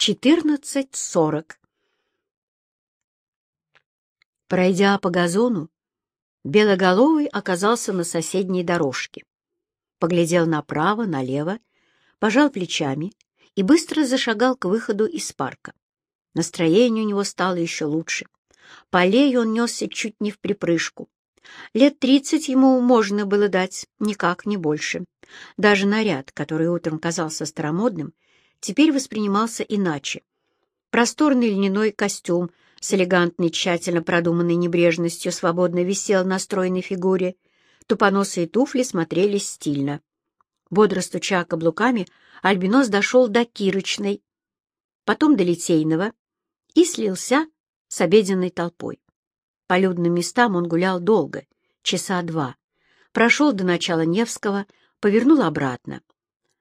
четырнадцать сорок. Пройдя по газону, Белоголовый оказался на соседней дорожке. Поглядел направо, налево, пожал плечами и быстро зашагал к выходу из парка. Настроение у него стало еще лучше. По аллее он несся чуть не в припрыжку. Лет тридцать ему можно было дать, никак не больше. Даже наряд, который утром казался старомодным, теперь воспринимался иначе. Просторный льняной костюм с элегантной, тщательно продуманной небрежностью свободно висел на стройной фигуре. Тупоносые туфли смотрелись стильно. Бодро стуча каблуками, Альбинос дошел до Кирочной, потом до Литейного и слился с обеденной толпой. По людным местам он гулял долго, часа два. Прошел до начала Невского, повернул обратно.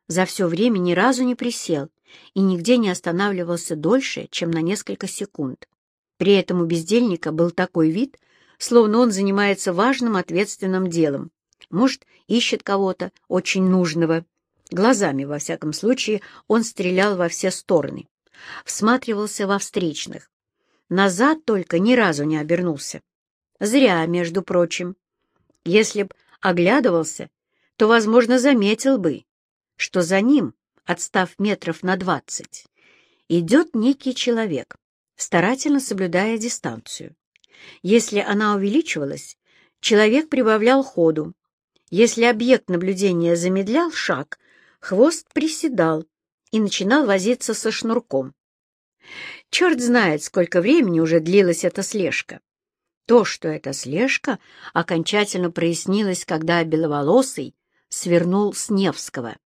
За все время ни разу не присел и нигде не останавливался дольше, чем на несколько секунд. При этом у бездельника был такой вид, словно он занимается важным ответственным делом. Может, ищет кого-то очень нужного. Глазами, во всяком случае, он стрелял во все стороны. Всматривался во встречных, Назад только ни разу не обернулся. Зря, между прочим. Если б оглядывался, то, возможно, заметил бы, что за ним, отстав метров на двадцать, идет некий человек, старательно соблюдая дистанцию. Если она увеличивалась, человек прибавлял ходу. Если объект наблюдения замедлял шаг, хвост приседал и начинал возиться со шнурком. Черт знает, сколько времени уже длилась эта слежка. То, что это слежка, окончательно прояснилось, когда Беловолосый свернул с Невского.